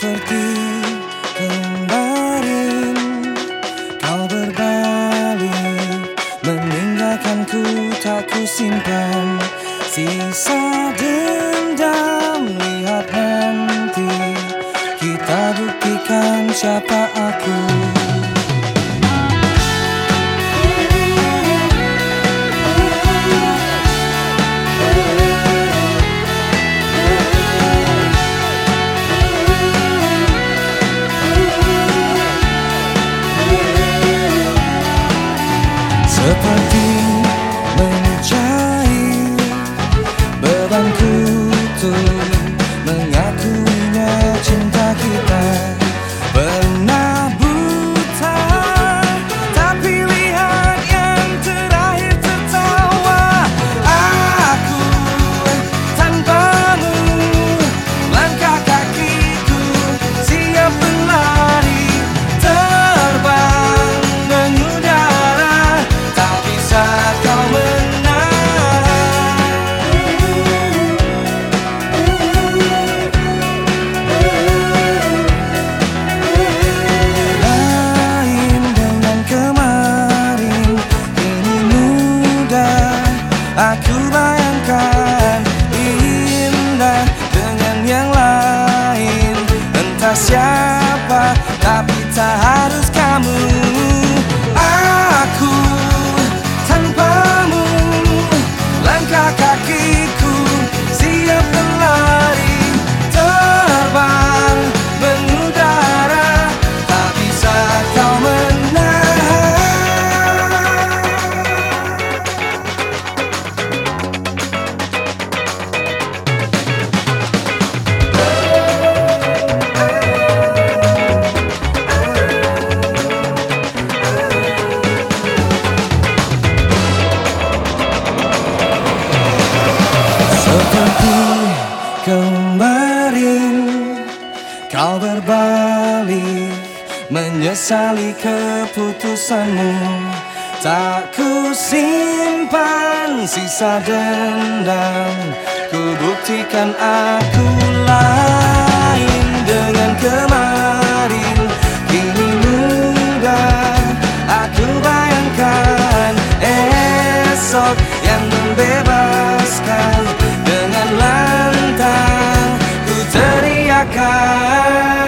Seperti kemarin. Kau berbalik Meninggalkanku tak ku simpan. Sisa dendam Lihat nanti. Kita buktikan siapa aku siapa tapi tak harus Seperti kemarin Kau berbalik Menyesali keputusanmu. Tak ku simpan sisa dendam Ku buktikan aku cara.